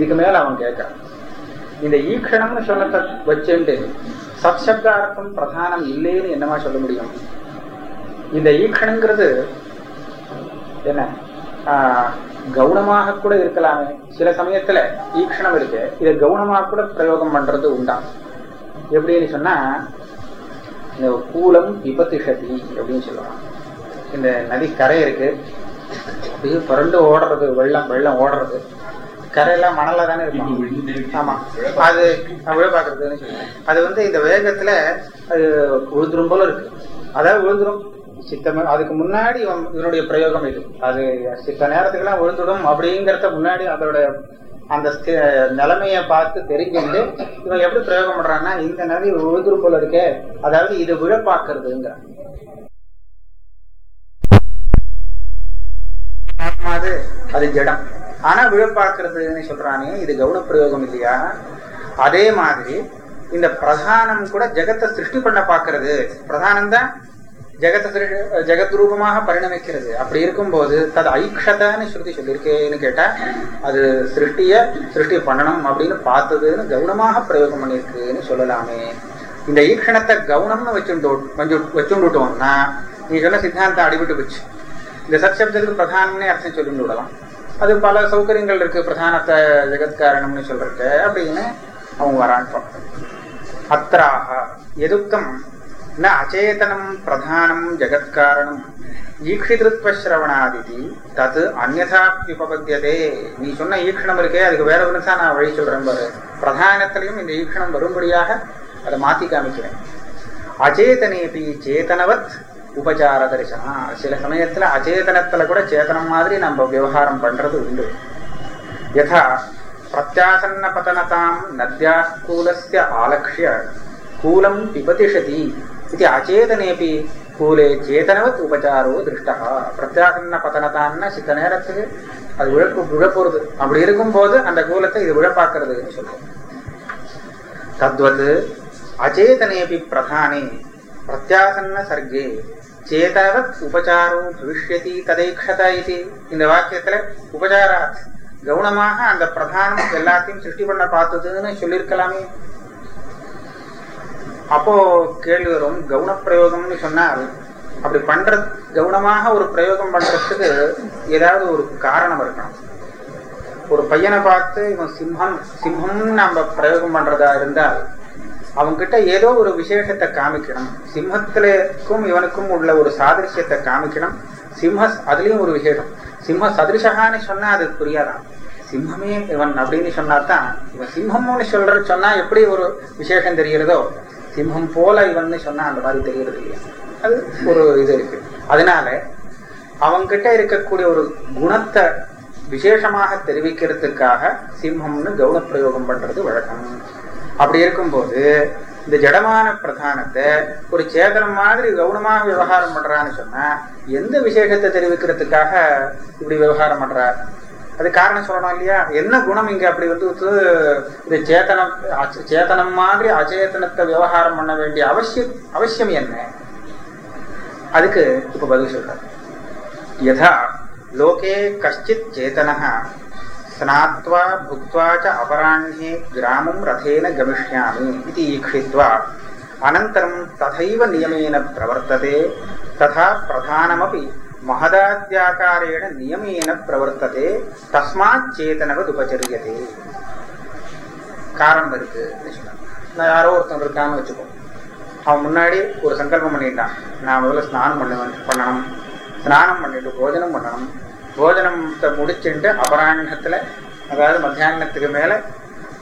இதுக்கு மேல அவன் கேட்கிறான். இந்த ஈக்ஷணம்னு சொன்னதை வச்சுண்டு சத்சப்தார்த்தம் பிரதானம் இல்லைன்னு என்னமா சொல்ல முடியும்? இந்த ஈக்ஷணங்கிறது என்ன? ஆஹ், கவுனமாக கூட இருக்கலாமே. சில சமயத்துல ஈக்ஷணம் இருக்கு. இதை கவுனமாக கூட பிரயோகம் பண்றது உண்டாம் எப்படின்னு சொன்னா இந்த கூலம் விபத்திஷதி அப்படின்னு சொல்லுவாங்க. இந்த நதி கரை இருக்கு. அப்படியே புரண்டு ஓடுறது வெள்ளம் வெள்ளம் ஓடுறது. கரையெல்லாம் மணல்ல தானே இருக்கும் ஆமா. அது நான் விழ பாக்குறதுன்னு சொல்லுவேன் அது வந்து இந்த வேகத்துல அது விழுந்துரும் போல இருக்கு. அதாவது விழுந்துரும் சித்த அதுக்கு முன்னாடி இவனுடைய பிரயோகம் இது. அது சித்த நேரத்துக்குலாம் விழுந்துடும் அப்படிங்கறத முன்னாடி அதோட அந்த நிலைமையை பார்த்து தெரிஞ்சுட்டு இவன் எப்படி பிரயோகம் பண்றான்னா இந்த நதி விழுந்துரும் போல இருக்கே அதாவது இது விழ பாக்குறதுங்கிறான் அது அது ஜடம். ஆனா விழப்பாக்குறதுன்னு சொல்றானே இது கவுன பிரயோகம் இல்லையா? அதே மாதிரி இந்த பிரதானம் கூட ஜெகத்தை சிருஷ்டி பண்ண பாக்குறது பிரதானம் தான் ஜெகத்தை ஜெகத் ரூபமாக பரிணமிக்கிறது. அப்படி இருக்கும்போது தது ஐக்ஷதான்னு ஸ்ருதி சொல்லியிருக்கேன்னு கேட்டா அது சிருஷ்டிய சிருஷ்டி பண்ணணும் அப்படின்னு பார்த்ததுன்னு கவுனமாக பிரயோகம் பண்ணியிருக்குன்னு சொல்லலாமே. இந்த ஈக்ஷணத்தை கவுனம்னு வச்சுட்டு வச்சு வச்சுட்டுட்டோம்னா நீ சொன்ன சித்தாந்தம் அடிபட்டு போச்சு. இந்த சத்சப்தத்துக்கு பிரதானம்னே அர்த்தம் சொல்லிட்டு விடலாம். அது பல சௌகரியங்கள் இருக்கு. பிரதானத்தை ஜெகத்காரணம்னு சொல்றது அப்படின்னு அவங்க வரான் பார்க்கணும் எதுக்கம்? ந அச்சேதனம் பிரதானம் ஜெகத்காரணம் ஈக்ஷிதிருத்வசிரவணாதிதி தது அந்நதாப்யுபபத்தியதே நீ சொன்ன ஈக்ஷணம் இருக்கே அதுக்கு வேற ஒன்று தான் நான் வழி சொல்கிறேன் பாரு. பிரதானத்திலையும் இந்த ஈக்ஷணம் வரும்படியாக அதை மாற்றி காமிக்கிறேன். அச்சேதனேபி சேதனவத் உபச்சார தரிசனம் சில சமயத்துல அச்சேதனத்துல கூட சேதனம் மாதிரி நம்ம விவகாரம் பண்றது உண்டு. யதா பிரத்யாசன்ன பதனதாம் நத்யாः கூலஸ்ய ஆலக்ஷ்ய கூலம் பிபதிஷதி இது அச்சேதனேபி கூலே சேதனவத் உபச்சாரோ திருஷ்டா பிரத்யாசன்ன பதனதான்னா சித்த நேரத்துக்கு அது விழப்பு விழப்போறது. அப்படி இருக்கும்போது அந்த கூலத்தை இது விழப்பாக்குறதுன்னு சொல்லுவோம் தத்வது அச்சேதனேபி பிரதானே பிரத்யாசன்ன சர்க்கே சேதாவத் உபச்சாரோ பவிஷ்யதி ததைக்ஷத இது இந்த வாக்கியத்துல உபச்சாராத் கவனமாக அந்த பிரதானம் எல்லாத்தையும் சிருஷ்டி பண்ண பார்த்ததுன்னு சொல்லியிருக்கலாமே. அப்போ கேள்வி வரும் கவுன பிரயோகம்னு சொன்னால் அப்படி பண்ற கவுனமாக ஒரு பிரயோகம் பண்றதுக்கு ஏதாவது ஒரு காரணம் இருக்கணும். ஒரு பையனை பார்த்து இவன் சிம்மம் சிம்மம்னு நம்ம பிரயோகம் பண்றதா இருந்தால் அவங்கிட்ட ஏதோ ஒரு விசேஷத்தை காமிக்கணும். சிம்மத்திலுக்கும் இவனுக்கும் உள்ள ஒரு சாதிருஷ்யத்தை காமிக்கணும். சிம்ம அதுலயும் ஒரு விசேஷம். சிம்ம சதிருஷகான்னு சொன்னா அது புரியாதான். சிம்மமே இவன் அப்படின்னு சொன்னாதான் இவன் சிம்மம்னு சொல்ற சொன்னா எப்படி ஒரு விசேஷம் தெரிகிறதோ சிம்மம் போல இவன் சொன்னா அந்த மாதிரி தெரியறது இல்லையா அது ஒரு இது இருக்கு. அதனால அவங்கிட்ட இருக்கக்கூடிய ஒரு குணத்தை விசேஷமாக தெரிவிக்கிறதுக்காக சிம்மம்னு கவுன பிரயோகம் பண்றது வழக்கம். அப்படி இருக்கும்போது இந்த ஜடமான பிரதானத்தை ஒரு சேதனம் மாதிரி கவுனமாக விவகாரம் பண்றான்னு சொன்னா எந்த விசேஷத்தை தெரிவிக்கிறதுக்காக இப்படி விவகாரம் பண்றார்? அது காரணம் சொல்லணும் இல்லையா? என்ன குணம் இங்க அப்படி வந்து இந்த சேத்தனம் சேத்தனம் மாதிரி அச்சேதனத்தை விவகாரம் பண்ண வேண்டிய அவசியம் அவசியம் என்ன? அதுக்கு இப்ப பதில் சொல்ற யதா லோகே கஷ்டித் சேத்தனா स्नात्वा भुक्त्वा च अपराह्णे ग्रामं रथेन गमिष्यामि इति ईक्षित्वा अनन्तरं तथैव नियमेन प्रवर्तते तथा प्रधानमपि महदाद्याकारेण नियमेन प्रवर्तते तस्मात् चेतनवदुपचर्यते காரணம் இருக்கு நான் யாரோ ஒருத்தன் இருக்கான்னு வச்சுக்கோ அவன் முன்னாடி ஒரு சங்கல்பம் பண்ணிட்டான் நான் முதல்ல ஸ்நானம் பண்ணுவேன் பண்ணணும் ஸ்நானம் பண்ணிட்டு போஜனம் பண்ணணும் போஜனத்தை முடிச்சுட்டு அபராணத்தில் அதாவது மத்தியானத்துக்கு மேலே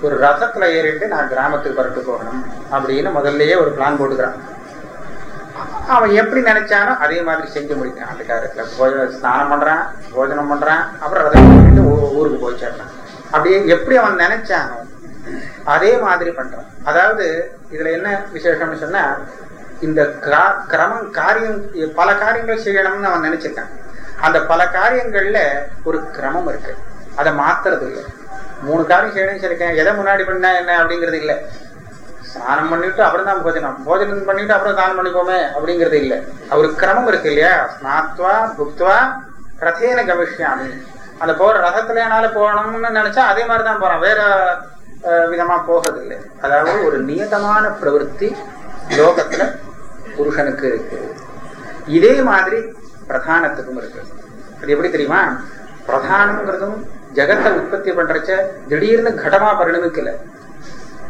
ஒரு ரசத்தில் ஏறிட்டு நான் கிராமத்துக்கு பரட்டு போகணும் அப்படின்னு முதல்லையே ஒரு பிளான் போட்டுக்கிறான். அவன் எப்படி நினைச்சானோ அதே மாதிரி செஞ்சு முடிக்கிறான் அந்த காரியத்துல போஜன ஸ்நானம் பண்ணுறான் போஜனம் பண்ணுறான் அப்புறம் ரதம் பண்ணிட்டு ஊருக்கு போய் சேர்றான். அப்படியே எப்படி அவன் நினைச்சானோ அதே மாதிரி பண்ணுறான் அதாவது இதில் என்ன விசேஷம்னு சொன்னால் இந்த கா- கிரமம் காரியம் பல காரியங்கள் செய்யணும்னு அவன் நினைச்சிருக்கான். அந்த பல காரியங்கள்ல ஒரு கிரமம் இருக்கு. அதை மாத்துறது இல்லை மூணு காரியம் செய்யணும்னு சொல்லிருக்கேன் எதை முன்னாடி பண்ணா என்ன அப்படிங்கிறது இல்லை. ஸ்நானம் பண்ணிட்டு அப்புறம் தான் போஜனம். போஜனம் பண்ணிட்டு அப்புறம் தானம் பண்ணிப்போமே அப்படிங்கிறது இல்லை. ஒரு கிரமம் இருக்கு இல்லையா? ஸ்நாத்வா புக்துவா ரதேன கவிஷ்யாமி. அந்த போற ரதத்திலேனால போகணும்னு நினைச்சா அதே மாதிரி தான் போறான். வேற விதமா போகிறது இல்லை அதாவது ஒரு நியதமான பிரவருத்தி லோகத்துல புருஷனுக்கு இருக்கு இதே மாதிரி பிரதானத்துக்கும் இருக்கு. அது எப்படி தெரியுமா? பிரதானம்ங்கிறதும் ஜெகத்தை உற்பத்தி பண்றச்ச திடீர்னு கடமா பரிணமிக்கல.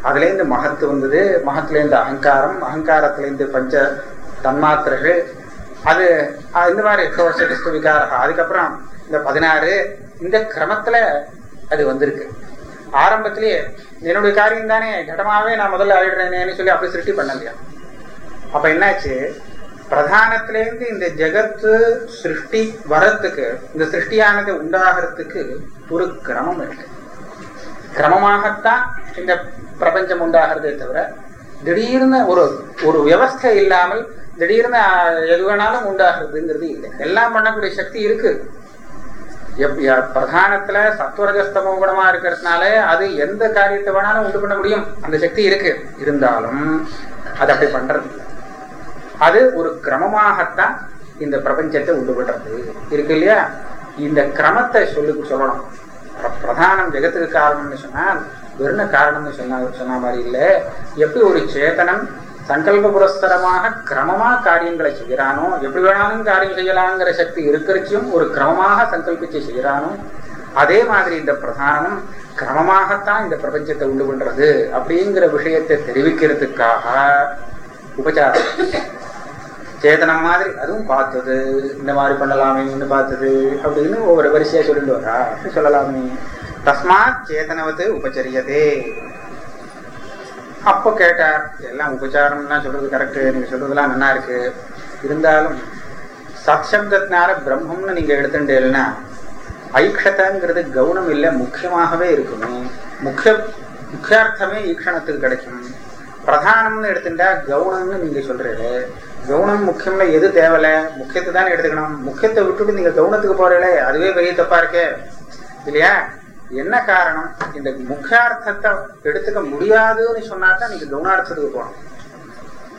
அதுல இருந்து மகத்து வந்தது மகத்துல இருந்து அகங்காரம் அகங்காரத்துல இருந்து பஞ்ச தன்மாத்திரைகள். அது இந்த மாதிரி ஷோஷடிஸ்ட் விகாரம்? அதுக்கப்புறம் இந்த பதினாறு இந்த கிரமத்துல அது வந்திருக்கு. ஆரம்பத்திலேயே என்னுடைய காரியம் தானே கடமாவே நான் முதல்ல ஆயிடுறேனேன்னு சொல்லி அப்படி சிருஷ்டி பண்ணலையா? அப்ப என்னாச்சு? பிரதானத்திலேருந்து இந்த ஜெகத்து சிருஷ்டி வரத்துக்கு இந்த சிருஷ்டியானது உண்டாகிறதுக்கு ஒரு கிரமம் இருக்கு. கிரமமாகத்தான் இந்த பிரபஞ்சம் உண்டாகிறதே தவிர திடீர்னு ஒரு ஒரு வியவஸ்தை இல்லாமல் திடீர்னு எது வேணாலும் உண்டாகிறதுங்கிறது இல்லை. எல்லாம் பண்ணக்கூடிய சக்தி இருக்கு. எப்- பிரதானத்துல சத்வரஜஸ்தமோ குணமா இருக்கிறதுனால அது எந்த காரியத்தை வேணாலும் உண்டு பண்ண முடியும். அந்த சக்தி இருக்கு. இருந்தாலும் அது அப்படி பண்றது இல்லை. அது ஒரு கிரமமாகத்தான் இந்த பிரபஞ்சத்தை உண்டு பண்றது இருக்கு இல்லையா? இந்த கிரமத்தை சொல்லு சொல்லணும். பிரதானம் ஜெகத்துக்கு காரணம்னு சொன்னால் வெறும் காரணம்னு சொன்ன சொன்ன மாதிரி இல்லை. எப்படி ஒரு சேதனம் சங்கல்ப புரஸ்தரமாக கிரமமா காரியங்களை செய்கிறானோ எப்படி வேணாலும் காரியம் செய்யலாங்கிற சக்தி இருக்கிறச்சும் ஒரு கிரமமாக சங்கல்பிச்சு செய்கிறானோ அதே மாதிரி இந்த பிரதானம் கிரமமாகத்தான் இந்த பிரபஞ்சத்தை உண்டு பண்றது அப்படிங்கிற விஷயத்தை தெரிவிக்கிறதுக்காக உபச்சாரம். சேதனம் மாதிரி அதுவும் பார்த்தது. இந்த மாதிரி பண்ணலாமே இன்னும் பார்த்தது அப்படின்னு ஒவ்வொரு வரிசையா சொல்லிட்டு வரா அப்படி சொல்லலாமே. தஸ்மாத் சேதனவது உபச்சரியதே. அப்போ கேட்டார் எல்லாம் உபச்சாரம்னா சொல்றது கரெக்டு நீங்க சொல்றதுலாம் நல்லா இருக்கு. இருந்தாலும் சத்சப்தத்தினால பிரம்மம்னு நீங்க எடுத்துட்டேன்னா ஐக்ஷதங்கிறது கவுனம் இல்லை முக்கியமாகவே இருக்குமே. முக்கிய முக்கியார்த்தமே ஈக்ஷணத்துக்கு கிடைக்கும். பிரதானம்னு எடுத்துட்டா கவுனம்னு நீங்க சொல்றீங்க கவுனம் முக்கியம்ல எது தேவையில்ல? முக்கியத்தை தானே எடுத்துக்கணும். முக்கியத்தை விட்டுட்டு நீங்க கவுனத்துக்கு போறீங்களே அதுவே பெரிய தப்பா இருக்கே. இல்லையா? என்ன காரணம்? இந்த முக்கியார்த்தத்தை எடுத்துக்க முடியாதுன்னு சொன்னாதான் நீங்க கவுனார்த்தத்துக்கு போகணும்.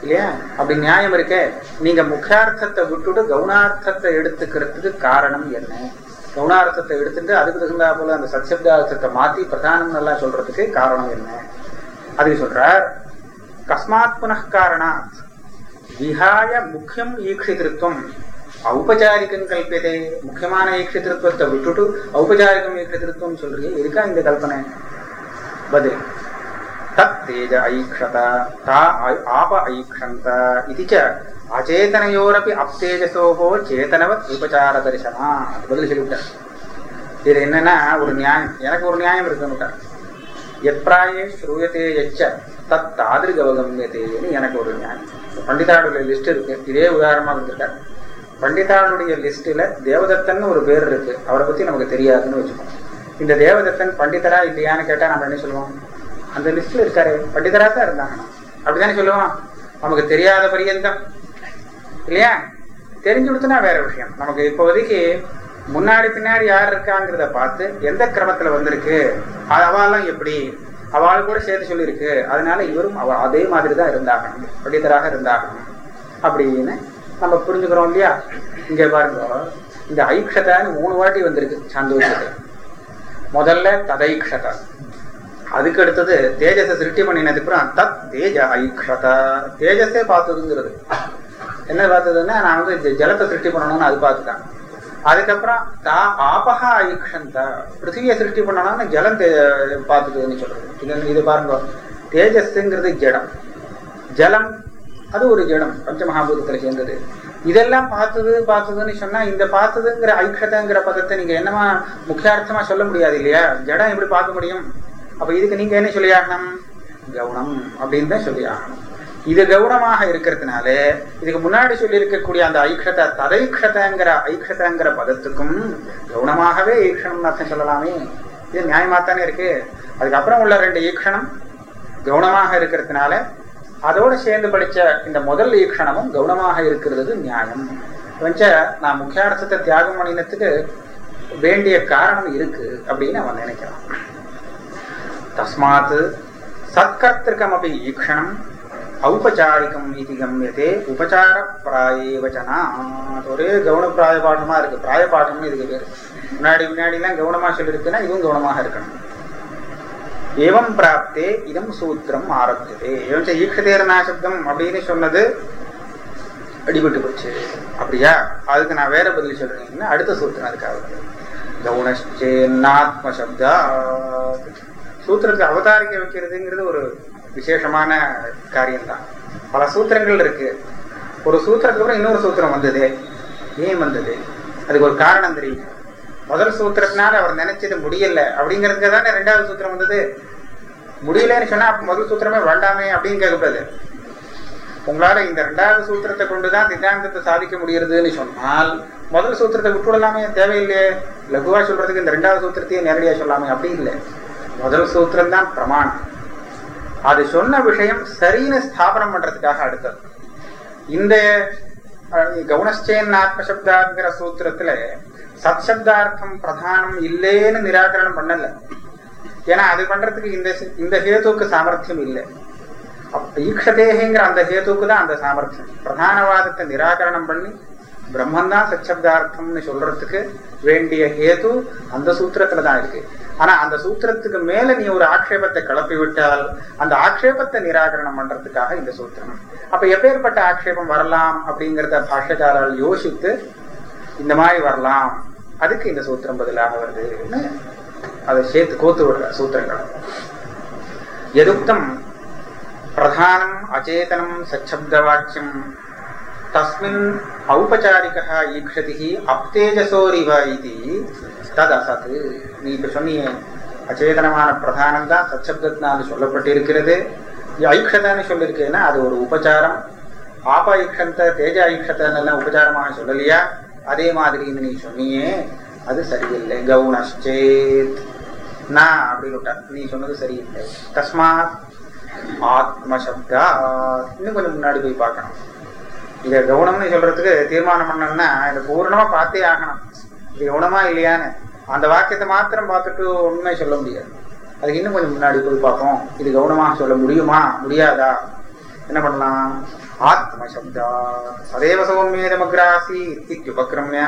இல்லையா? அப்படி நியாயம் இருக்கே. நீங்க முக்கியார்த்தத்தை விட்டுட்டு கவுனார்த்தத்தை எடுத்துக்கிறதுக்கு காரணம் என்ன? கவுனார்த்தத்தை எடுத்துட்டு அதுக்கு தகுந்தா போல அந்த சத்சப்தார்த்தத்தை மாத்தி பிரதானம் எல்லாம் சொல்றதுக்கு காரணம் என்ன? அதுக்கு சொல்றார் கஸ்மாத் புனః விஹாய முக்கியம் ஈக்ஷிதிருத்தம் ஔபச்சாரிகம் கல்பியதே முக்கியமான ஈக்ஷிதிருத்தத்தை விட்டுட்டு ஔபச்சாரிகம் ஈக்ஷிதிருத்தம் சொல்றீங்க. இருக்கா இந்த கல்பனை? பதில். தத் தேஜ ஐக்ஷத தா ஆப ஐக்ஷந்த. இது ச அச்சேதனையோரப்பி அப்தேஜசோகோ சேதனவத் உபச்சார தரிசனா. அது பதில் சொல்லிவிட்டார். இது என்னன்னா ஒரு நியாயம். எனக்கு ஒரு நியாயம் இருக்குன்னு எப்ராயே ஸ்ரூயத்தே எச்ச. தத் தாதிரிக எனக்கு ஒரு ஞானம். பண்டிதாளுடைய லிஸ்ட் இருக்கு. இதே உதாரணமாக வந்திருக்கார். பண்டிதாளுடைய லிஸ்ட்டில் தேவதத்தன் ஒரு பேர் இருக்கு. அவரை பற்றி நமக்கு தெரியாதுன்னு வச்சுக்கோம் இந்த தேவதத்தன் பண்டிதரா இல்லையான்னு கேட்டால் நம்ம என்ன சொல்லுவோம்? அந்த லிஸ்ட்டில் இருக்காரு. பண்டிதராக தான் இருந்தாங்க அப்படிதானே சொல்லுவோம்? நமக்கு தெரியாத பரியந்தம். இல்லையா? தெரிஞ்சு கொடுத்தனா வேற விஷயம். நமக்கு இப்போதைக்கு முன்னாடி பின்னாடி யார் இருக்காங்கிறத பார்த்து எந்த கிரமத்தில் வந்திருக்கு? அதெல்லாம் எப்படி? அவள் கூட சேர்த்து சொல்லியிருக்கு. அதனால இவரும் அவ அதே மாதிரி தான் இருந்தாகணும் பண்டிதராக இருந்தாகணும் அப்படின்னு நம்ம புரிஞ்சுக்கிறோம் இல்லையா? இங்க பாருங்க. இந்த ஐக்ஷதான்னு மூணு வாட்டி வந்திருக்கு சந்தோஷத்தை முதல்ல ததைக்ஷதா. அதுக்கு அடுத்தது தேஜஸை சிருஷ்டி பண்ணினதுக்கு அப்புறம் தத் தேஜ ஐக்ஷதா. தேஜஸே பார்த்ததுங்கிறது. என்ன பார்த்ததுன்னா நான் வந்து ஜலத்தை சிருஷ்டி பண்ணணும்னு அது பார்த்துட்டேன் அதுக்கப்புறம் தா ஆபகா ஐக்ஷந்தா பிருத்திவியை சிருஷ்டி பண்ணணும்னு ஜலம் தே- பார்த்ததுன்னு சொல்றது. இது இது பாருங்க. தேஜஸ்ங்கிறது ஜடம். ஜலம் அது ஒரு ஜடம். பஞ்சமகாபூதத்தில் சேர்ந்தது. இதெல்லாம் பார்த்தது பார்த்ததுன்னு சொன்னா இந்த பார்த்ததுங்கிற ஐக்ஷதங்கிற பதத்தை நீங்க என்னமா முக்கியார்த்தமா சொல்ல முடியாது இல்லையா? ஜடம் எப்படி பார்க்க முடியும்? அப்ப இதுக்கு நீங்க என்ன சொல்லி ஆகணும் கவுனம் அப்படின்னு தான் சொல்லி ஆகணும் இது கவுனமாக இருக்கிறதுனால இதுக்கு முன்னாடி சொல்லி இருக்கக்கூடிய அந்த ஐக்ஷத ததைக்ஷதங்கிற ஐக்ஷதங்கிற பதத்துக்கும் கௌனமாகவே ஈக்ஷணம்னு அர்த்தம் சொல்லலாமே. இது நியாயமாத்தானே இருக்கு? அதுக்கப்புறம் உள்ள ரெண்டு ஈக்ஷணம் கௌனமாக இருக்கிறதுனால அதோட சேர்ந்து படிச்ச இந்த முதல் ஈக்ஷணமும் கௌனமாக இருக்கிறது நியாயம். கொஞ்ச நான் முக்கியார்த்தத்தை தியாகம் பண்ணினத்துக்கு வேண்டிய காரணம் இருக்கு அப்படின்னு அவன் நினைக்கிறான். தஸ்மாத் சத்கர்த்திருக்கம் அப்படி ஈக்ஷணம் ஔபச்சாரிக்கம் இது கம்யத்தே உபச்சார பிராயே வச்சனா ஒரே கவன பிராய பாடமா இருக்கு பிராய பாடம்னு இதுக்கு பேர் முன்னாடி முன்னாடிலாம் கவுனமா சொல்லியிருக்குன்னா இதுவும் கவனமாக இருக்கணும் ஏவம் பிராப்தே இதம் சூத்திரம் ஆரம்பித்தது ஏவம் ஈக்ஷதேரனா சப்தம் அப்படின்னு சொன்னது அடிபட்டு போச்சு அப்படியா அதுக்கு நான் வேற பதில் சொல்றேன் அடுத்த சூத்திரம் அதுக்காக கவுனச்சேன்னாத்ம சூத்திரத்தை அவதாரிக்க வைக்கிறதுங்கிறது ஒரு விசேஷமான காரியம்தான். பல சூத்திரங்கள் இருக்கு. ஒரு சூத்திரத்துக்கு அப்புறம் இன்னொரு சூத்திரம் வந்தது. ஏன் வந்தது? அதுக்கு ஒரு காரணம் தெரியும்? முதல் சூத்திரத்தினால அவர் நினைச்சது முடியல. அப்படிங்கிறதுக்கு தானே ரெண்டாவது சூத்திரம் வந்தது? முடியலன்னு சொன்னா முதல் சூத்திரமே வேண்டாமே அப்படின்னு கேட்கக்கூடாது உங்களால இந்த ரெண்டாவது சூத்திரத்தை கொண்டுதான் சித்தாந்தத்தை சாதிக்க முடியறதுன்னு சொன்னால் முதல் சூத்திரத்தை விட்டுவிடலாமே? தேவையில்லையே. லகுவா சொல்றதுக்கு இந்த ரெண்டாவது சூத்திரத்தையே நேரடியா சொல்லாமே. அப்படி இல்லை. முதல் சூத்திரம் தான் பிரமாணம். அது சொன்ன விஷயம் சரின்னு ஸ்தாபனம் பண்றதுக்காக அடுத்தது. இந்த கவுனஸ்டேன் ஆத்மசப்தாங்கிற சூத்திரத்துல சத்சப்தார்த்தம் பிரதானம் இல்லேன்னு நிராகரணம் பண்ணல. ஏன்னா அது பண்றதுக்கு இந்த இந்த ஹேதுக்கு சாமர்த்தியம் இல்லை. ஈக்ஷதேகிற அந்த ஹேதுக்கு தான் அந்த சாமர்த்தியம். பிரதானவாதத்தை நிராகரணம் பண்ணி பிரம்மந்தான் சச்சப்தார்த்தம்னு சொல்றதுக்கு வேண்டிய ஹேது அந்த சூத்திரத்துல தான் இருக்கு. ஆனா அந்த சூத்திரத்துக்கு மேல நீ ஒரு ஆக்ஷேபத்தை கிளப்பி விட்டால் அந்த ஆக்ஷேபத்தை நிராகரணம் பண்றதுக்காக இந்த சூத்திரம். அப்ப எப்பேற்பட்ட ஆக்ஷேபம் வரலாம் அப்படிங்கிறத பாஷ்யக்காரர்கள் யோசித்து இந்த மாதிரி வரலாம் அதுக்கு இந்த சூத்திரம் பதிலாக வருதுன்னு அதை சேர்த்து கோத்து விடுற சூத்திரங்கள். எதுக்தம் பிரதானம் அச்சேதனம் சச்சப்த வாக்கியம் ஔபச்சாரிகः ஈக்ஷதிः அப்தேஜசோரிவா இது தத் அசத் நீ இப்போ சொன்னியே அச்சேதனமான பிரதானம் தான் சச்சப்தத்தினால் சொல்லப்பட்டிருக்கிறது ஐக்ஷதான்னு சொல்லியிருக்கேன்னா அது ஒரு உபச்சாரம். பாப ஐக்ஷந்த தேஜ ஐக்ஷத்தன்னெல்லாம் உபச்சாரமாக சொல்லலையா? அதே மாதிரின்னு நீ சொன்னியே அது சரியில்லை. கவுனச்சேத் நான் அப்படின்னு விட்டா நீ சொன்னது சரியில்லை. தஸ்மாத் ஆத்மசப்தா இன்னும் கொஞ்சம் முன்னாடி போய் பார்க்கணும். இதை கவுனம்னு சொல்றதுக்கு தீர்மானம் பண்ணணும்னா இதை பூர்ணமா பார்த்தே ஆகணும். இது கவுனமா இல்லையான்னு. அந்த வாக்கியத்தை மாத்திரம் பார்த்துட்டு ஒண்ணுமே சொல்ல முடியாது. அதுக்கு இன்னும் கொஞ்சம் முன்னாடி போய் பார்ப்போம். இது கவனமாக சொல்ல முடியுமா? முடியாதா? என்ன பண்ணலாம்? ஆத்ம சப்தா. சதேவ சௌமியமக்ராசி இத்தியுபக்ரமிய.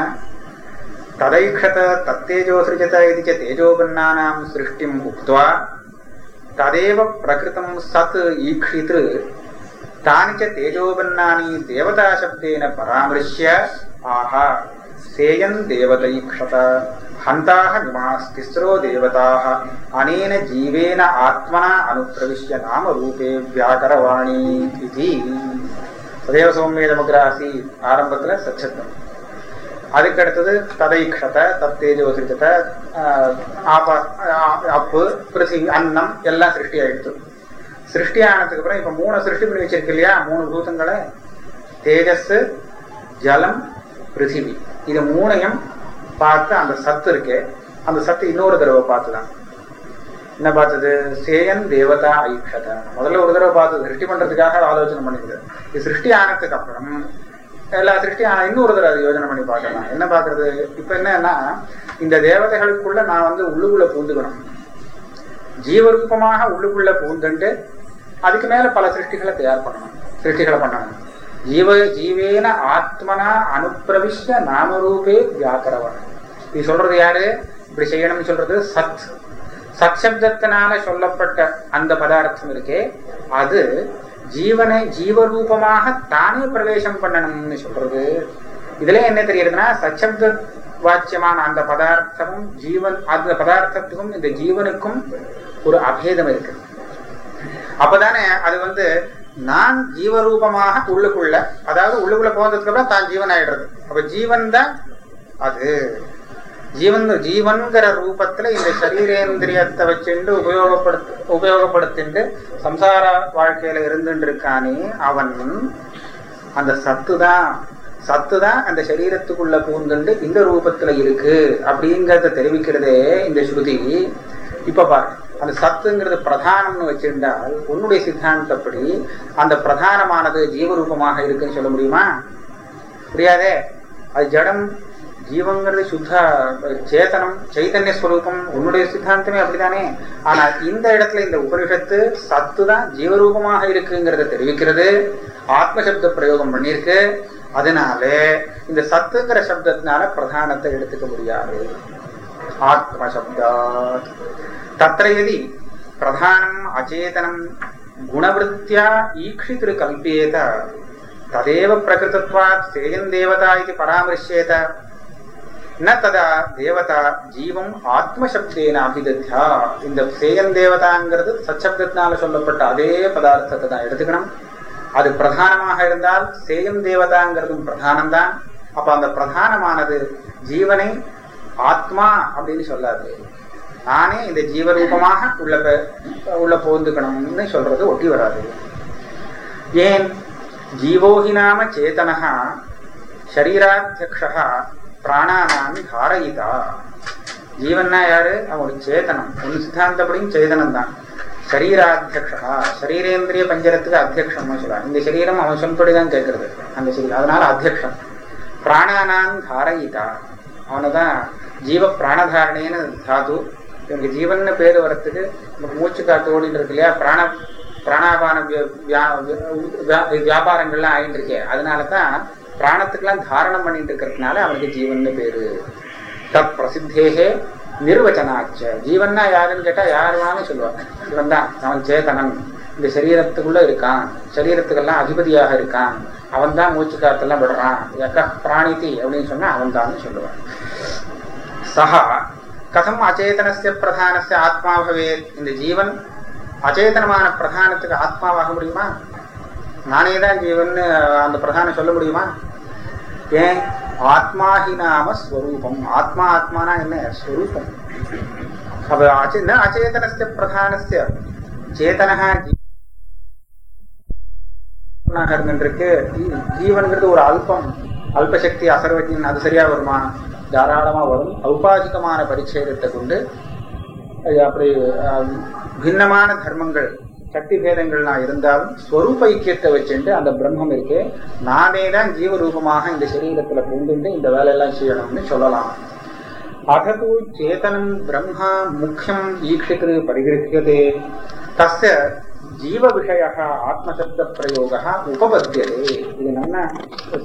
ததைக்ஷத தத்தேஜோ சிருஜத இது தேஜோபன்னானாம் சிருஷ்டிம் உக்துவா. ததேவ பிரகிருதம் சத் ஈக்ஷித்ரு தானி ச தேஜோபன்னானி தேவதாசப்தேன பராமரிஷ்ய ஆஹா சேயன் தேவதைக்ஷத ஹந்தாக நிமாஸ்திஸ்ரோ தேவதாக அனேன ஜீவேன ஆத்மனா அனுப்பிரவிஷ்ய நாம ரூபே வியாகரவாணி இது சதேவ சௌமியதமகிராசி ஆரம்பத்துல சச்சத்தம் அதுக்கு அடுத்தது ததைக்ஷத தத்தேஜோசிரிச்சத ஆப அப்பு பிருத்தி அன்னம் எல்லாம் சிருஷ்டி ஆயிடுச்சு சிருஷ்டி ஆனதுக்கு அப்புறம் இப்ப மூணு சிருஷ்டி பண்ணி வச்சிருக்கு இல்லையா மூணு பூதங்களை தேஜஸ் ஜலம் பிருத்திவி. இது மூணையும் பார்த்து அந்த சத்து இருக்கு. அந்த சத்து இன்னொரு தடவை பார்த்துதான். என்ன பார்த்தது? சேயன் தேவதா ஐக்ஷத. முதல்ல ஒரு தடவை பார்த்து சிருஷ்டி பண்றதுக்காக ஆலோசனை பண்ணிருது இது சிருஷ்டி ஆனதுக்கு அப்புறம் எல்லா சிருஷ்டி ஆனா இன்னொரு தடவை அது யோஜனை பண்ணி பார்க்கலாம். என்ன பாக்குறது இப்ப என்னன்னா இந்த தேவதைகளுக்குள்ள நான் வந்து உள்ளுக்குள்ள பூந்துக்கணும். ஜீவரூபமாக உள்ளுக்குள்ள பூந்துண்டு அதுக்கு மேல பல சிருஷ்டிகளை தயார் பண்ணணும் சிருஷ்டிகளை பண்ணணும். ஜீவ ஜீவேன ஆத்மனா அனுப்பிரவிஷ்ய நாமரூபே வியாக்கரவன். இது சொல்றது யாரு? இப்படி செய்யணும்னு சொல்றது சத். சத்சப்தத்தினால சொல்லப்பட்ட அந்த பதார்த்தம் இருக்கே அது ஜீவனை ஜீவரூபமாக தானே பிரவேசம் பண்ணணும்னு சொல்றது. இதுல என்ன தெரியுதுன்னா சச்சப்த வாச்சியமான அந்த பதார்த்தமும் ஜீவன் அந்த பதார்த்தத்துக்கும் இந்த ஜீவனுக்கும் ஒரு அபேதம் இருக்கு அப்பதானே அது வந்து நான் ஜீவரூபமாக உள்ளுக்குள்ள அதாவது உள்ளுக்குள்ள போனதுக்கு அப்புறம் தான் ஜீவன் ஆயிடுறது. அப்ப ஜீவன் தான் அது. ஜீவன் ஜீவன்கிற ரூபத்துல இந்த சரீரேந்திரியத்தை வச்சுட்டு உபயோகப்படுத்து உபயோகப்படுத்திட்டு சம்சார வாழ்க்கையில இருந்துட்டு இருக்கானே அவன் அந்த சத்து தான். சத்து தான் அந்த சரீரத்துக்குள்ள பூந்துண்டு இந்த ரூபத்துல இருக்கு. அப்படிங்கறத தெரிவிக்கிறதே இந்த ஸ்ருதி. இப்ப பாரு அந்த சத்துங்கிறது பிரதானம்னு வச்சிருந்தால் உன்னுடைய சித்தாந்தப்படி அந்த பிரதானமானது ஜீவரூபமாக இருக்குன்னு சொல்ல முடியுமா? புரியாதே? அது ஜடம் ஜீவங்கிறது சுத்த சேதனம் சைதன்ய ஸ்வரூபம் உன்னுடைய சித்தாந்தமே அப்படிதானே ஆனா இந்த இடத்துல இந்த உபனிஷத்து சத்து தான் ஜீவரூபமாக இருக்குங்கிறத தெரிவிக்கிறது. ஆத்மசப்த பிரயோகம் பண்ணியிருக்கு. அதனால இந்த சத்துங்கிற சப்தத்தினால பிரதானத்தை எடுத்துக்க முடியாது. ஆத்மசப்தா தத்திர யதி பிரதானம் அச்சேதனம் குணவருத்தியா ஈக்ஷிதிரு கல்பியேத ததேவ பிரகிருதத்வாத் சேயன் தேவதா இது பராமரிஷ்யேத ந ததா தேவதா ஜீவம் ஆத்மசப்தேன அபிதத்தியா இந்த சேயன் தேவதாங்கிறது சச்சப்தத்தினால சொல்லப்பட்ட அதே பதார்த்தத்தை தான் எடுத்துக்கணும். அது பிரதானமாக இருந்தால் சேயம் தேவதாங்கிறதும் பிரதானம்தான். அப்ப அந்த பிரதானமானது ஜீவனை ஆத்மா அப்படின்னு சொல்லாது. நானே இந்த ஜீவரூபமாக உள்ள உள்ள போந்துக்கணும்னு சொல்றது ஒட்டி வராது. ஏன்? ஜீவோகி நாம சேதனः சரீராத்தியக்ஷா பிராணானாமி தாரயிதா. ஜீவன்னா யாரு? அவன் சேதனம். ஒன்று சித்தாந்தப்படியும் சேதனம் தான் சரீராத்தியக்ஷா சரீரேந்திரிய பஞ்சரத்துக்கு அத்தியக்ஷம்னு சொல்லுவாங்க இந்த சரீரம் அவன் சொன்படி தான் கேட்கறது அந்த சரீரம் அதனால அத்தியக்ஷம். பிராணானாம் தாரயிதா. அவனை தான் ஜீவ பிராணதாரணேன்னு தாது இவனுக்கு ஜீவன்னு பேர் வரத்துக்கு இந்த மூச்சு காத்து ஓடிட்டு இருக்கு இல்லையா? பிராண பிராணாபான வியா- வியா- வியா- வியாபாரங்கள்லாம் ஆகிட்டு இருக்கே. அதனால தான் பிராணத்துக்கெல்லாம் தாரணம் பண்ணிட்டு இருக்கிறதுனால அவனுக்கு ஜீவன்னு பேரு. தத் பிரசித்தேகே நிர்வச்சனாச்ச. ஜீவன்னா யாருன்னு கேட்டா யார் வேணாலும் சொல்லுவாங்க. இவன் தான் அவன் சேதனன். இந்த சரீரத்துக்குள்ள இருக்கான். சரீரத்துக்கெல்லாம் அதிபதியாக இருக்கான். அவன் தான் மூச்சு காத்தெல்லாம் விடுறான். எக்க பிராணிதி அப்படின்னு சொன்னா அவன் தான் சொல்லுவான் சஹா கதம் அச்சேதனஸ்ய பிரதானஸ்ய ஆத்மா பவேத் இந்த ஜீவன் அச்சேதனமான பிரதானத்துக்கு ஆத்மாவாக முடியுமா? நானே தான் ஜீவன் அந்த பிரதானம் சொல்ல முடியுமா? ஏன்? ஆத்மாஹி நாம ஸ்வரூபம். ஆத்மா ஆத்மானா என்ன? ஸ்வரூபம். அப்ப அச்சே ந அச்சேதனஸ்ய பிரதானஸ்ய? சேதனஹா ஜீவன் இருந்திருக்கு ஜீவன்கிறது ஒரு அல்பம். அல்பசக்தி அசர்வஜன் அது சரியா வருமா? தாராளமாக வரும். ஔபாதிகமான பரிச்சேதத்தை கொண்டு அப்படி பின்னமான தர்மங்கள் சக்தி பேதங்கள்லாம் இருந்தாலும் ஸ்வரூப ஐக்கியத்தை வச்சுட்டு அந்த பிரம்மம் இருக்கு நானே தான் ஜீவரூபமாக இந்த சரீரத்துல கொண்டுட்டு இந்த வேலையெல்லாம் செய்யணும்னு சொல்லலாம். அகது சேதனம் பிரம்மா முக்கியம் ஈக்ஷித்து பரிகிருத்தியதே தஸ்ய ஜீவ விஷய ஆத்மசப்த பிரயோக உபபத்தியதே. இது நல்ல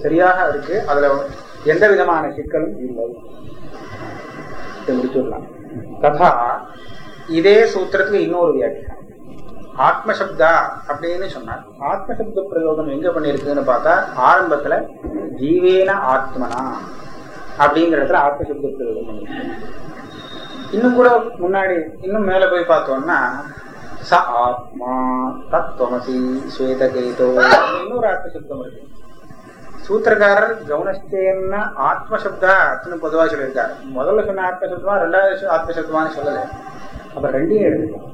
சரியாக இருக்கு. அதுல எந்த விதமான சிக்கலும் இல்லை. முடிச்சுடலாம். ததா இதே சூத்திரத்துக்கு இன்னொரு வியாக்கியம் ஆத்மசப்தா அப்படின்னு சொன்னார். ஆத்மசப்த பிரயோகம் எங்க பண்ணிருக்குன்னு பார்த்தா ஆரம்பத்துல ஜீவேன ஆத்மனா அப்படிங்கிற இடத்துல ஆத்மசப்த பிரயோகம் பண்ணிருக்கு இன்னும் கூட முன்னாடி இன்னும் மேல போய் பார்த்தோம்னா ச ஆத்மா தத்துவமசி ஸ்வேதகேதோ இன்னொரு ஆத்மசப்தம் இருக்கு. சூத்திரக்காரர் கவுனஸ்தேன்னா ஆத்மசப்தான்னு பொதுவாக சொல்லியிருக்காரு. முதல்ல சொன்ன ஆத்மசப்தமா ரெண்டாவது ஆத்மசப்தமானு ஆத்மசப்தமான்னு சொல்லல. அப்ப ரெண்டையும் எடுத்துக்கலாம்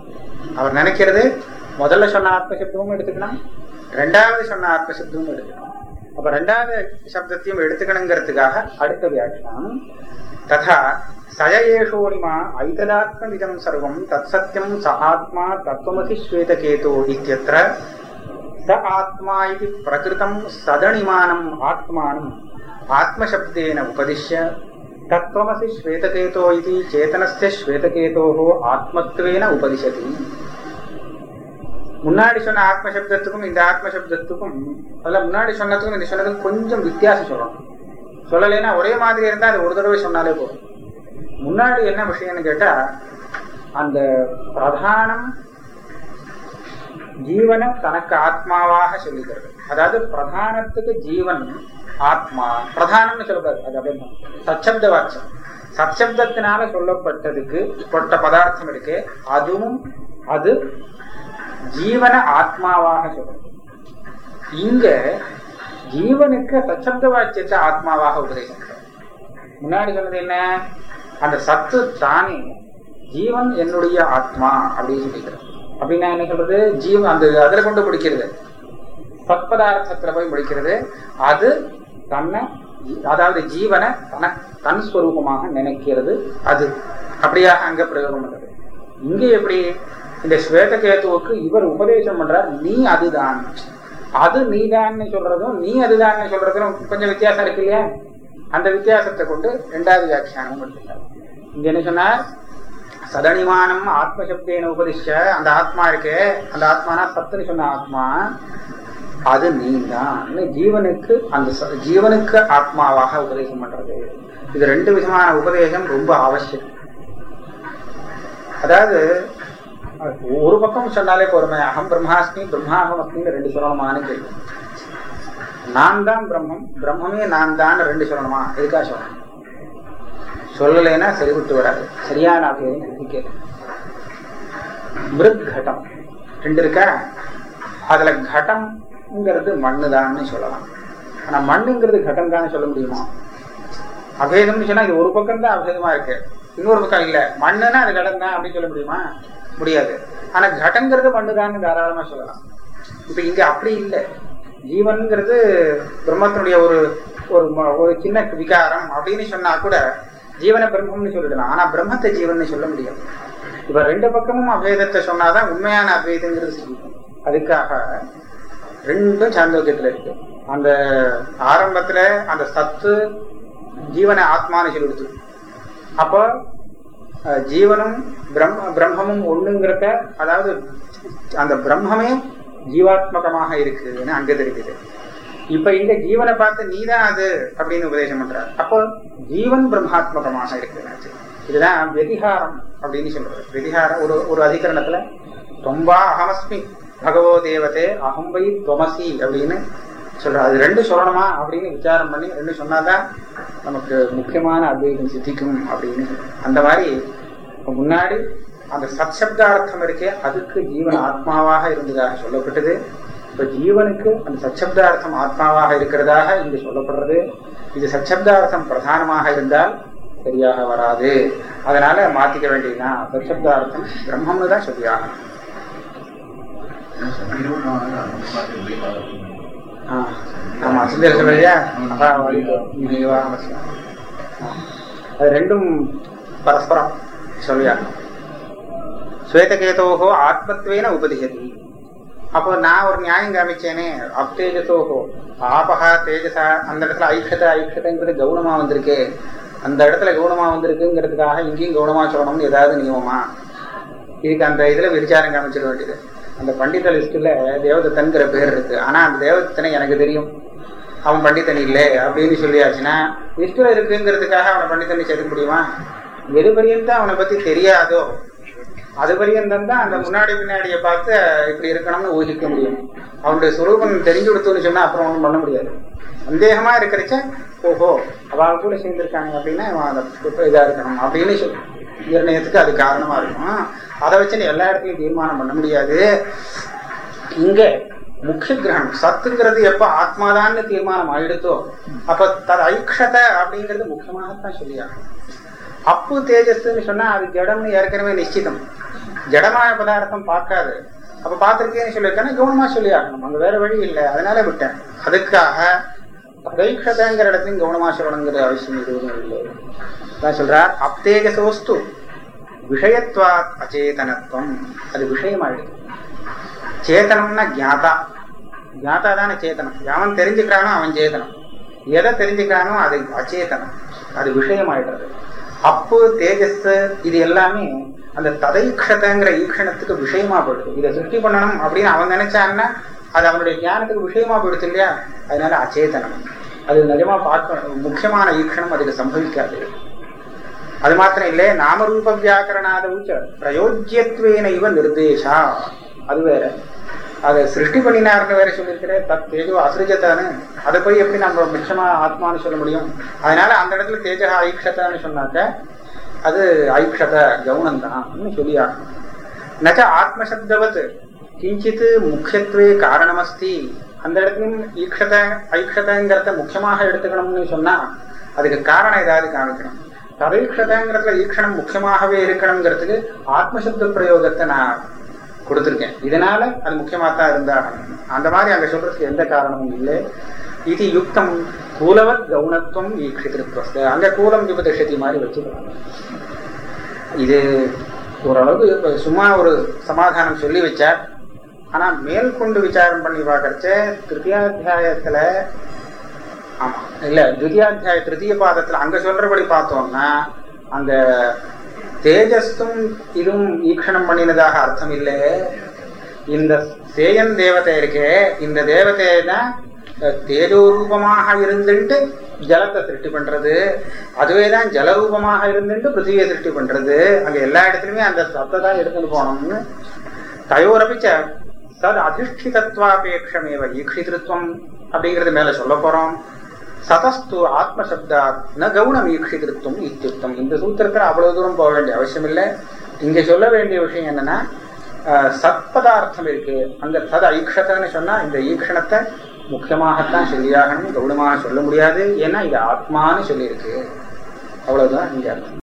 அவர் நினைக்கிறது முதல்ல சொன்ன ஆத்மசப்தமும் எடுத்துக்கலாம் ரெண்டாவது சொன்ன ஆத்மசப்தமும் எடுத்துக்கணும். அப்ப ரெண்டாவது சப்தத்தையும் எடுத்துக்கணுங்கிறதுக்காக அடுத்த வியாக்கியானம் ததா சயேஷோனிமா ஐததாத்மவிதம் சர்வம் தத் சத்தியம் ச ஆத்மா தத்துவமதி ஸ்வேதகேதோ இத்தியத்திர स आत्मा इति प्रकृतं सदणिमानम् आत्मानम् आत्मशब्देन उपदिश्य तत्त्वमसि श्वेतकेतो इति चेतनस्य श्वेतकेतोः ஆத்மத்வேன உபதிஷதி முன்னாடி சொன்ன ஆத்மசப்தத்துக்கும் இந்த ஆத்மசப்தத்துக்கும் அதில் முன்னாடி சொன்னதுக்கும் இந்த சொன்னதுக்கும் கொஞ்சம் வித்தியாசம் சொல்லணும் சொல்லலைன்னா ஒரே மாதிரி இருந்தால் அது ஒரு தடவை சொன்னாலே போதும் முன்னாடி என்ன விஷயம்னு கேட்டா அந்த பிரதானம் ஜீவனும் தனக்கு ஆத்மாவாக சொல்லுகிறது. அதாவது பிரதானத்துக்கு ஜீவன் ஆத்மா. பிரதானம்னு சொல்லக்கூடாது அது அப்படியே சச்சப்த வாட்சம் சச்சப்தத்தினால சொல்லப்பட்டதுக்கு பட்ட பதார்த்தம் இருக்கு. அதுவும் அது ஜீவன ஆத்மாவாக சொல்றது இங்க ஜீவனுக்கு சச்சப்த வாட்சியத்தை ஆத்மாவாக உபதேசம் முன்னாடி சொன்னது என்ன? அந்த சத்து தானே. ஜீவன் என்னுடைய ஆத்மா அப்படின்னு சொல்லிக்கிறோம் அப்படின்னா என்ன சொல்றது? ஜீவன் அந்த அதில் கொண்டு பிடிக்கிறது சத்பதார்த்தத்தில் போய் முடிக்கிறது. அது தன்னை அதாவது ஜீவனை தன தன் ஸ்வரூபமாக நினைக்கிறது. அது அப்படியாக அங்க பிரயோகம் பண்றது. இங்கே எப்படி இந்த ஸ்வேதகேத்துவுக்கு இவர் உபதேசம் பண்றார் நீ அதுதான். அது நீதான்னு சொல்றதும் நீ அதுதான்னு சொல்றதும் கொஞ்சம் வித்தியாசம் இருக்கு இல்லையா? அந்த வித்தியாசத்தை கொண்டு ரெண்டாவது வியாக்கியானம் பண்ணிருக்காரு இங்க என்ன சொன்னார்? சதனிமானம் ஆத்மசப்தேன உபதிஷ அந்த ஆத்மா இருக்கு. அந்த ஆத்மானா சத்துன்னு சொன்ன ஆத்மா. அது நீ தான் ஜீவனுக்கு அந்த ஜீவனுக்கு ஆத்மாவாக உபதேசம் பண்றது. இது ரெண்டு விதமான உபதேசம் ரொம்ப அவசியம். அதாவது ஒரு பக்கம் சொன்னாலே போருமே அகம் பிரம்மாஸ்மி பிரம்மாகம் அப்படின்னு ரெண்டு சொல்லணுமான்னு கேள்வி. நான் தான் பிரம்மம் பிரம்மமே நான் தான் ரெண்டு சொல்லணுமா? எதுக்காக சொல்லணும்? சொல்லலைன்னா சரிவிட்டு வராது. சரியான அபேதம் நம்பிக்கை மிருத் கட்டம். ரெண்டு இருக்கா? அதுல கடம்ங்கிறது மண்ணுதான்னு சொல்லலாம். ஆனா மண்ணுங்கிறது கட்டம் தான் சொல்ல முடியுமா? அபேதம்னு சொன்னா இது ஒரு பக்கம் தான் அபேதமா இருக்கு. இன்னொரு பக்கம் இல்ல. மண்ணுன்னா அது கடன் தான் அப்படின்னு சொல்ல முடியுமா? முடியாது. ஆனா கடங்கிறது மண்ணுதான்னு தாராளமா சொல்லலாம். இப்ப இங்க அப்படி இல்லை. ஜீவன்ங்கிறது பிரம்மத்தினுடைய ஒரு ஒரு சின்ன விகாரம் அப்படின்னு சொன்னா கூட ஜீவனை பிரம்மம்னு சொல்லிடலாம். ஆனா பிரம்மத்தை ஜீவன் சொல்ல முடியாது. இப்ப ரெண்டு பக்கமும் அபேதத்தை சொன்னாதான் உண்மையான அபேதங்கிறது சித்திக்கும் அதுக்காக ரெண்டும் சாந்தோக்கியத்துல இருக்கு. அந்த ஆரம்பத்துல அந்த சத்து ஜீவனை ஆத்மான்னு சொல்லிடுச்சு. அப்போ ஜீவனும் பிரம்ம பிரம்மமும் ஒண்ணுங்கிறத அதாவது அந்த பிரம்மமே ஜீவாத்மகமாக இருக்குன்னு அங்க தெரியுது. இப்ப இந்த ஜீவனை பார்த்து நீதான் அது அப்படின்னு உபதேசம் பண்றார். அப்போ ஜீவன் பிரம்மாத்மகமாக இருக்கு இதுதான் வெதிகாரம் அப்படின்னு சொல்றது. வெதிகாரம் ஒரு ஒரு அதிகரணத்துல ரொம்ப அகமஸ்மி. பகவோ தேவதே அகம்பை தொமசி அப்படின்னு சொல்ற அது ரெண்டு சொல்லணுமா அப்படின்னு விசாரம் பண்ணி ரெண்டு சொன்னாதான் நமக்கு முக்கியமான அத்வைதம் சித்திக்கும் அப்படின்னு. அந்த மாதிரி முன்னாடி அந்த சத்சப்தார்த்தம் இருக்கே அதுக்கு ஜீவன் ஆத்மாவாக இருந்ததாக சொல்லப்பட்டது. இப்ப ஜீவனுக்கு அந்த சச்சப்தார்த்தம் ஆத்மாவாக இருக்கிறதாக இங்கு சொல்லப்படுறது. இது சச்சப்தார்த்தம் பிரதானமாக இருந்தால் சரியாக வராது. அதனால மாத்திக்க வேண்டியதுதான். சச்சப்தார்த்தம் பிரம்மம்னு தான் சொல்லியாகணும். ஆமா சுந்தர சொல்லையா அது ரெண்டும் பரஸ்பரம் சொல்லியாகணும். ஸ்வேதகேதோகோ ஆத்மத்வேன உபதிஷதி அப்போ நான் ஒரு நியாயம் காமிச்சேனே அப்தேஜத்தோகோ ஆபகா தேஜசா அந்த இடத்துல ஐக்கியத்தை ஐக்கியத்தைங்கிறது கவுனமா வந்திருக்கு. அந்த இடத்துல கவுனமா வந்திருக்குங்கிறதுக்காக இங்கேயும் கவுனமா சொல்லணும்னு ஏதாவது நியமமா? இதுக்கு அந்த இதுல விசாரம் காமிச்சிட வேண்டியது. அந்த பண்டித லிஸ்ட்ல தேவதத்தன்கிற பேர் இருக்கு. ஆனா அந்த தேவதத்தனை எனக்கு தெரியும். அவன் பண்டித்தன் இல்லை அப்படின்னு சொல்லியாச்சுன்னா லிஸ்ட்ல இருக்குங்கிறதுக்காக அவனை பண்டித்தனை சேர்க்க முடியுமா? எது தான் அவனை பத்தி தெரியாதோ? அது பரியந்தம் தான் அந்த முன்னாடி பின்னாடியை பார்த்து இப்படி இருக்கணும்னு ஊகிக்க முடியும். அவனுடைய சுரூபம் தெரிஞ்சு கொடுத்துன்னு சொன்னா அப்புறம் ஒன்றும் பண்ண முடியாது. சந்தேகமா இருக்கிறச்ச ஓஹோ அவள் கூட சேர்ந்திருக்காங்க அப்படின்னா அந்த இதா இருக்கணும் அப்படின்னு சொல்லி நிர்ணயத்துக்கு அது காரணமா இருக்கும். அதை வச்சு எல்லா இடத்துலையும் தீர்மானம் பண்ண முடியாது. இங்க முக்கிய கிரகணம் சத்துங்கிறது எப்ப ஆத்மாதான்னு தீர்மானம் ஆயிடுத்தோ அப்ப தது ஐக்ஷத அப்படிங்கிறது முக்கியமாகத்தான் சொல்லியாகும் அப்பு தேஜஸ்ன்னு சொன்னா அது ஜடம்னு ஏற்கனவே நிச்சிதம் ஜடமான பதார்த்தம் பார்க்காது. அப்ப பார்த்திருக்கேன்னு சொல்லியிருக்கேன்னா கவனமா சொல்லி ஆகணும். அங்க வேற வழி இல்லை. அதனால விட்டேன். அதுக்காக பதைக்ஷதங்கிற இடத்துலையும் கவனமா சொல்லணுங்கிற அவசியம் எதுவும் இல்லை. அதான் சொல்றார் அப்தேஜசோஸ்து விஷயத்வா அச்சேதனத்துவம். அது விஷயமாயிடுது சேத்தனம்னா ஜாதா ஜாதா தானே சேத்தனம். அவன் தெரிஞ்சுக்கிறானோ அவன் சேத்தனம். எதை தெரிஞ்சுக்கிறானோ அது அச்சேதனம். அது விஷயமாயிடுறது. அப்பு தேஜஸ் இது எல்லாமே அந்த ததைக்ஷதங்கிற ஈக்ஷணத்துக்கு விஷயமா போயிடுது. இதை சிருஷ்டி பண்ணணும் அப்படின்னு அவன் நினைச்சான்னா அது அவனுடைய ஞானத்துக்கு விஷயமா போயிடுச்சு இல்லையா? அதனால அச்சேதனம். அது நிஜமா பார்க்க முக்கியமான ஈக்ஷணம் அதுக்கு சம்பவிக்காது. அது மாத்திரம் இல்லை நாமரூப வியாக்கரணாத உச்ச பிரயோஜ்யத்வேன இவ நிர்தேஷா. அது வேற. அதை சிருஷ்டி பண்ணினார்னு வேற சொல்லியிருக்கிறேன் தத் தேஜோ அசிருஜத்தானு? அதை போய் எப்படி நம்ம மிச்சமா ஆத்மான்னு சொல்ல முடியும்? அதனால அந்த இடத்துல தேஜக ஐக்ஷதான்னு சொன்னாக்க அது ஐக்ஷத கவுனம் தான் சொல்லி ஆகணும் நச்ச ஆத்மசப்தவத். கிஞ்சித் முக்கியத்துவே காரணமஸ்தி. அந்த இடத்துலையும் ஈக்ஷத ஐக்ஷதங்கிறத முக்கியமாக எடுத்துக்கணும்னு சொன்னா அதுக்கு காரணம் ஏதாவது காமிக்கணும். ததைக்ஷதங்கிறதுல ஈக்ஷணம் முக்கியமாகவே இருக்கணுங்கிறதுக்கு ஆத்மசப்த பிரயோகத்தை நான் கொடுத்துருக்கேன். இதனால அது முக்கியமாக தான் இருந்தாகணும் அந்த மாதிரி அங்க சொல்றதுக்கு எந்த காரணமும் இல்லை. இது யுக்தம் கூலவத் கவுனத்துவம் ஈக்ஷித்திருப்பஸ்த அங்க கூலம் யுபதிஷதி மாதிரி வச்சுக்கலாம் இது ஓரளவுக்கு சும்மா ஒரு சமாதானம் சொல்லி வச்சார். ஆனா மேற்கொண்டு விசாரம் பண்ணி பார்க்கறச்ச திருத்தியாத்தியாயத்தில் ஆமா இல்ல திருத்தியாத்தியாய திருத்திய பாதத்துல அங்க சொல்கிறபடி பார்த்தோம்னா அந்த தேஜஸ்தும் இதுவும் ஈக்ஷணம் பண்ணினதாக அர்த்தம் இல்லை இந்த சேயன் தேவதை இருக்கே இந்த தேவதை தான் தேஜோ ரூபமாக இருந்துட்டு ஜலத்தை திருஷ்டி பண்றது. அதுவே தான் ஜலரூபமாக இருந்துட்டு பிருத்திவியை திருஷ்டி பண்றது. அங்க எல்லா இடத்துலையுமே அந்த சத்தை தான் எடுத்துட்டு போனோம்னு. தயோரபிச்ச சத் அதிஷ்டிதத்வாபேட்சமேவ ஈக்ஷிதிருத்வம் அப்படிங்கிறது மேல சொல்ல போறோம். சதஸ்து ஆத்மசப்தா ந கவுனம் ஈக்ஷிதிருத்தம் இத்தியுக்தம். இந்த சூத்திரத்தில் அவ்வளவு தூரம் போக வேண்டிய அவசியம் இல்லை இங்க சொல்ல வேண்டிய விஷயம் என்னன்னா சத் பதார்த்தம் இருக்கு. அந்த சத ஈக்ஷத்தைன்னு சொன்னா இந்த ஈக்ஷணத்தை முக்கியமாகத்தான் சொல்லியாகணும் கவுனமாக சொல்ல முடியாது. ஏன்னா இது ஆத்மான்னு சொல்லியிருக்கு. அவ்வளவுதான் இங்கே அர்த்தம்.